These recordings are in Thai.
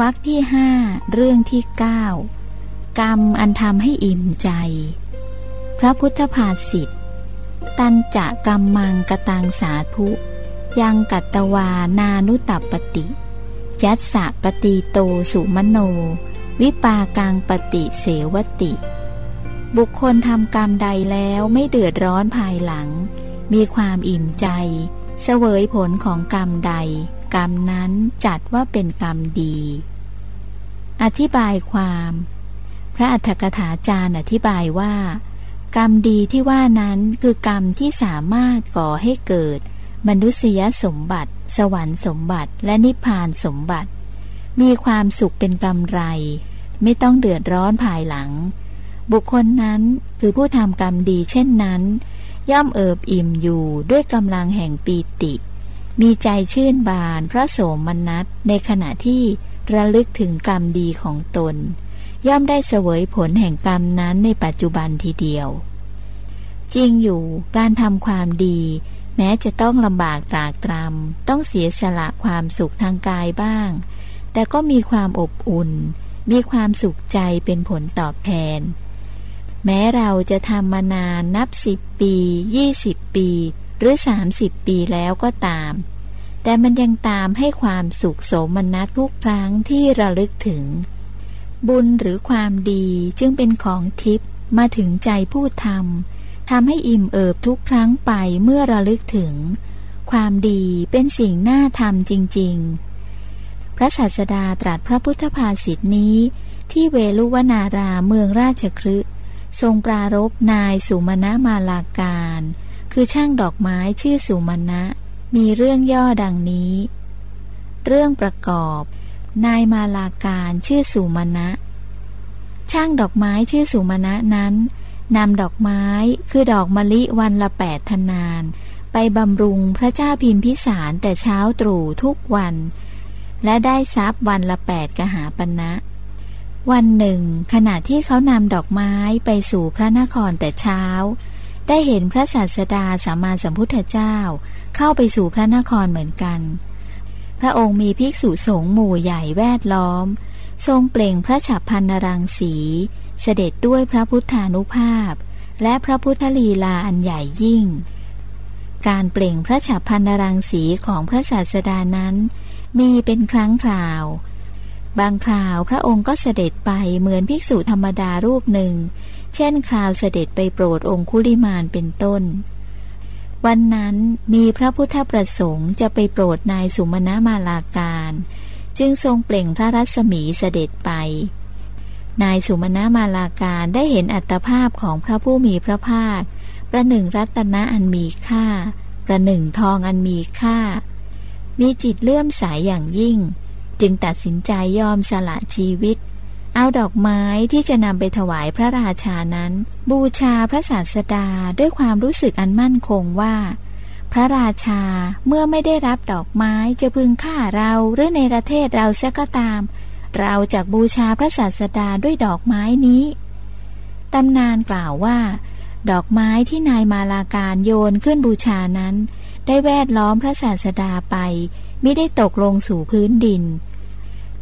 วรรคที่ห้าเรื่องที่เก้ากรรมอันทำให้อิ่มใจ พระพุทธภาษิตตันจะกรรมมังกตังสาธุ ยังกัตตวานานุตับปติ ยัสสะปฏิโตสุมโน วิปากังปฏิเสวติ บุคคลทำกรรมใดแล้วไม่เดือดร้อนภายหลัง มีความอิ่มใจ เสวยผลของกรรมใด กรรมนั้นจัดว่าเป็นกรรมดี อธิบายความ พระอัฏฐกถาจารย์อธิบายว่า กรรมดีที่ว่านั้นคือกรรมที่สามารถก่อให้เกิด มนุษยสมบัติ สวรรค์สมบัติ และนิพพานสมบัติ มีความสุขเป็นกำไร ไม่ต้องเดือดร้อนภายหลัง บุคคลนั้นคือผู้ทำกรรมดีเช่นนั้น ย่อมเอิบอิ่มอยู่ด้วยกำลังแห่งปีติ มีใจชื่นบานพระโสมนัสในขณะที่ ระลึกถึงกรรมดีของตน ย่อมได้เสวยผลแห่งกรรมนั้นในปัจจุบันทีเดียว จริงอยู่การทำความดี แม้จะต้องลำบากตรากตรำต้องเสียสละความสุขทางกายบ้าง แต่ก็มีความอบอุ่น มีความสุขใจเป็นผลตอบแทน แม้เราจะทำมานานนับสิบปียี่สิบปี หรือ30ปีแล้วก็ตาม แต่มันยังตามให้ความสุขโสมนัสทุกครั้งที่ระลึกถึง บุญหรือความดีจึงเป็นของทิพย์มาถึงใจผู้ทำทำให้อิ่มเอิบทุกครั้งไปเมื่อระลึกถึง ความดีเป็นสิ่งน่าทำจริง ๆ พระศาสดาตรัสพระพุทธภาษิตนี้ ที่เวลุวนาราเมืองราชครึทรงปรารบนายสุมาณมาลาการ คือช่างดอกไม้ชื่อสุมาณะ มีเรื่องย่อดังนี้ เรื่องประกอบ นายมาลาการชื่อสุมาณะช่างดอกไม้ชื่อสุมาณะนั้นนำดอกไม้คือดอกมะลิวันละแปดทนาน ไปบำรุงพระเจ้าพิมพิสารแต่เช้าตรู่ทุกวัน และได้ทรัพย์วันละแปดกหาปณะนะวันหนึ่ง ขณะที่เขานำดอกไม้ไปสู่พระนครแต่เช้า ได้เห็นพระศาสดาสัมมาสัมพุทธเจ้า เข้าไปสู่พระนครเหมือนกัน พระองค์มีภิกษุสงฆ์หมู่ใหญ่แวดล้อม ทรงเปล่งพระฉับพันนรังสี เสด็จด้วยพระพุทธานุภาพ และพระพุทธลีลาอันใหญ่ยิ่ง การเปล่งพระฉับพันนรังสีของพระศาสดานั้น มีเป็นครั้งคราว บางคราวพระองค์ก็เสด็จไปเหมือนภิกษุธรรมดารูปหนึ่ง เช่นคราวเสด็จไปโปรดองคุลิมานเป็นต้น วันนั้นมีพระพุทธประสงค์จะไปโปรดนายสุมาณมาลาการ จึงทรงเปล่งพระรัศมีเสด็จไป นายสุมาณมาลาการได้เห็นอัตภาพของพระผู้มีพระภาค ประหนึ่งรัตนะอันมีค่า ประหนึ่งทองอันมีค่า มีจิตเลื่อมใสยอย่างยิ่ง จึงตัดสินใจยอมสละชีวิต เอาดอกไม้ที่จะนำไปถวายพระราชานั้น บูชาพระศาสดาด้วยความรู้สึกอันมั่นคงว่า พระราชาเมื่อไม่ได้รับดอกไม้จะพึงฆ่าเราหรือในประเทศเราเสียก็ตาม เราจะบูชาพระศาสดาด้วยดอกไม้นี้ตำนานกล่าวว่า ดอกไม้ที่นายมาลาการโยนขึ้นบูชานั้น ได้แวดล้อมพระศาสดาไป ไม่ได้ตกลงสู่พื้นดิน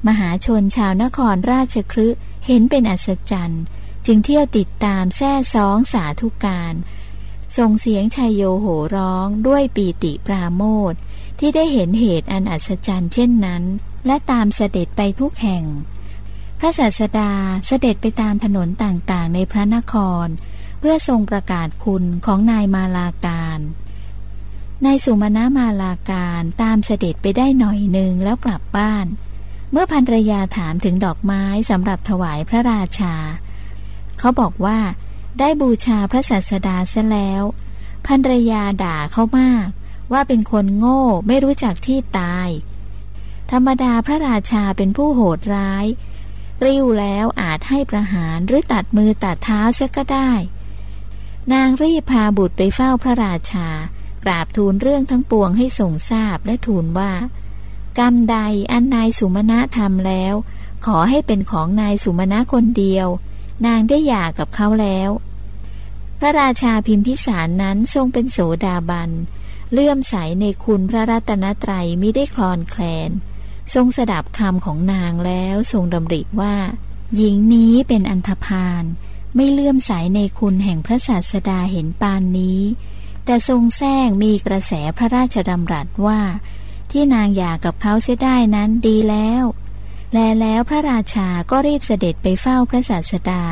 มหาชนชาวนครราชครึเห็นเป็นอัศจรรย์จึงเที่ยวติดตามแท่ซองสาธุการส่งเสียงชัยโยโหร้องด้วยปีติปราโมทที่ได้เห็นเหตุอันอัศจรรย์เช่นนั้น และตามเสด็จไปทุกแห่ง พระศาสดาเสด็จไปตามถนนต่างๆ ในพระนคร เพื่อทรงประกาศคุณของนายมาลาการนายสุมาณมาลาการตามเสด็จไปได้หน่อยหนึ่งแล้วกลับบ้าน เมื่อภรรยาถามถึงดอกไม้สำหรับถวายพระราชา เขาบอกว่า ได้บูชาพระศาสดาเสียแล้วภรรยาด่าเขามาก ว่าเป็นคนโง่ไม่รู้จักที่ตาย ธรรมดาพระราชาเป็นผู้โหดร้าย ริ้วแล้วอาจให้ประหารหรือตัดมือตัดเท้าเสียก็ได้ นางรีบพาบุตรไปเฝ้าพระราชากราบทูลเรื่องทั้งปวงให้ทรงทราบและทูลว่า กรรมใดอันนายสุมาณะทำแล้ว ขอให้เป็นของนายสุมาณะคนเดียว นางได้หย่ากับเขาแล้ว พระราชาพิมพิสารนั้นทรงเป็นโสดาบัน เลื่อมใสในคุณพระรัตนตรัยมิได้คลอนแคลน ทรงสดับคำของนางแล้วทรงดำริว่า หญิงนี้เป็นอันธพาลไม่เลื่อมใสในคุณแห่งพระศาสดาเห็นปานนี้ แต่ทรงแซงมีกระแสพระราชดำรัสว่า ที่นางอยากกับเขาเสียได้นั้นดีแล้ว แลแล้วพระราชาก็รีบเสด็จไปเฝ้าพระศาสดา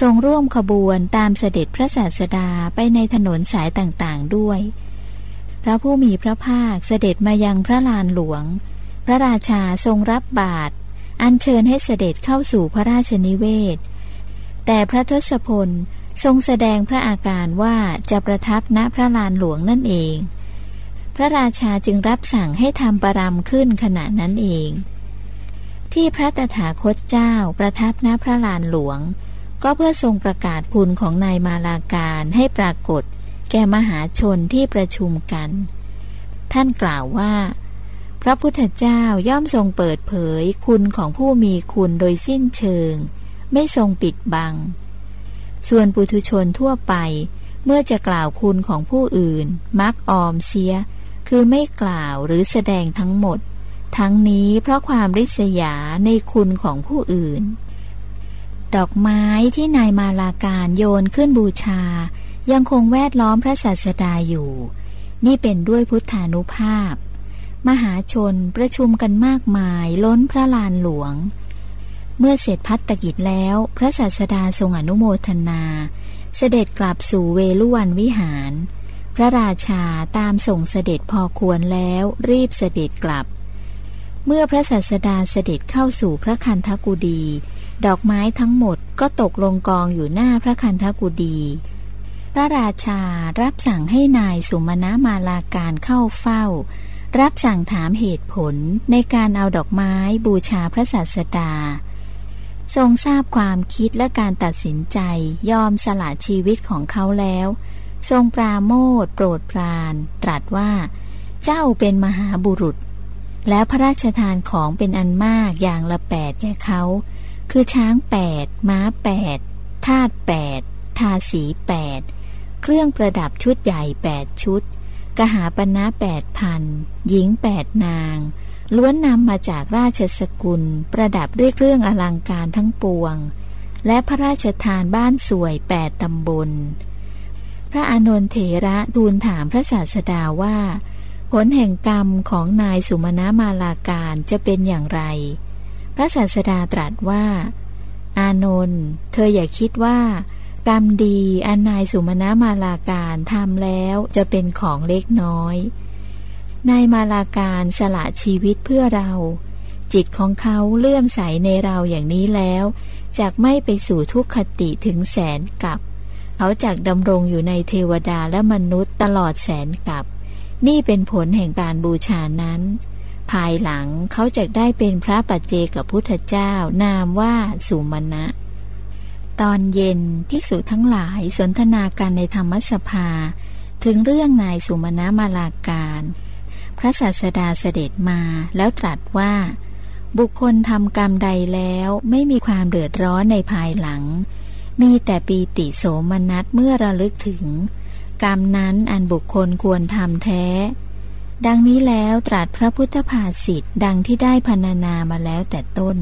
ทรงร่วมขบวนตามเสด็จพระศาสดาไปในถนนสายต่างๆด้วย พระผู้มีพระภาคเสด็จมายังพระลานหลวง พระราชาทรงรับบาตรอัญเชิญให้เสด็จเข้าสู่พระราชนิเวศ แต่พระทศพลทรงแสดงพระอาการว่าจะประทับณพระลานหลวงนั่นเอง พระราชาจึงรับสั่งให้ทำประรำขึ้นขณะนั้นเอง ที่พระตถาคตเจ้าประทับณพระลานหลวง ก็เพื่อทรงประกาศคุณของนายมาลาการให้ปรากฏ แก่มหาชนที่ประชุมกัน ท่านกล่าวว่า พระพุทธเจ้าย่อมทรงเปิดเผยคุณของผู้มีคุณโดยสิ้นเชิง ไม่ทรงปิดบัง ส่วนปุถุชนทั่วไปเมื่อจะกล่าวคุณของผู้อื่น มักออมเสีย คือไม่กล่าวหรือแสดงทั้งหมด ทั้งนี้เพราะความริษยาในคุณของผู้อื่น ดอกไม้ที่นายมาลาการโยนขึ้นบูชา ยังคงแวดล้อมพระศาสดาอยู่ นี่เป็นด้วยพุทธานุภาพ มหาชนประชุมกันมากมายล้นพระลานหลวง เมื่อเสร็จพัฒกิจแล้วพระศาสดาทรงอนุโมทนา เสด็จกลับสู่เวลุวันวิหาร พระราชาตามส่งเสด็จพอควรแล้วรีบเสด็จกลับ เมื่อพระศาสดาเสด็จเข้าสู่พระคันธกุดี ดอกไม้ทั้งหมดก็ตกลงกองอยู่หน้าพระคันธกุดี พระราชารับสั่งให้นายสุมาณมาลาการเข้าเฝ้า รับสั่งถามเหตุผลในการเอาดอกไม้บูชาพระศาสดาทรงทราบความคิดและการตัดสินใจยอมสละชีวิตของเขาแล้ว ทรงปราโมทโปรดปรานตรัสว่า เจ้าเป็นมหาบุรุษ แล้วพระราชทานของเป็นอันมากอย่างละแปดแก่เขา คือช้างแปดม้าแปดทาตแปดทาสีแปดเครื่องประดับชุดใหญ่แปดชุด กหาปณะแปดพันหญิงแปดนาง ล้วนนำมาจากราชสกุล ประดับด้วยเครื่องอลังการทั้งปวง และพระราชทานบ้านสวยแปดตำบล ระอานนทเถระทูลถามพระศาสดาว่า ผลแห่งกรรมของนายสุมาณมาลาการจะเป็นอย่างไร พระศาสดาตรัสว่า อานนท์เธออย่าคิดว่า กรรมดีอันนายสุมาณมาลาการทำแล้วจะเป็นของเล็กน้อย นายมาลาการสละชีวิตเพื่อเรา จิตของเขาเลื่อมใสในเราอย่างนี้แล้วจากไม่ไปสู่ทุกขติถึงแสนกับ เขาจากดำรงอยู่ในเทวดาและมนุษย์ตลอดแสนกับ นี่เป็นผลแห่งการบูชานั้น ภายหลังเขาจะได้เป็นพระปัจเจกับพุทธเจ้านามว่าสุมาณะตอนเย็นภิกษุทั้งหลายสนทนากันในธรรมสภา ถึงเรื่องนายสุมาณะมาลาการ พระศาสดาเสด็จมาแล้วตรัสว่า บุคคลทำกรรมใดแล้วไม่มีความเดือดร้อนในภายหลัง มีแต่ปีติโสมนัสเมื่อระลึกถึง กรรมนั้นอันบุคคลควรทำแท้ ดังนี้แล้วตรัสพระพุทธภาษิตดังที่ได้พรรณนามาแล้วแต่ต้น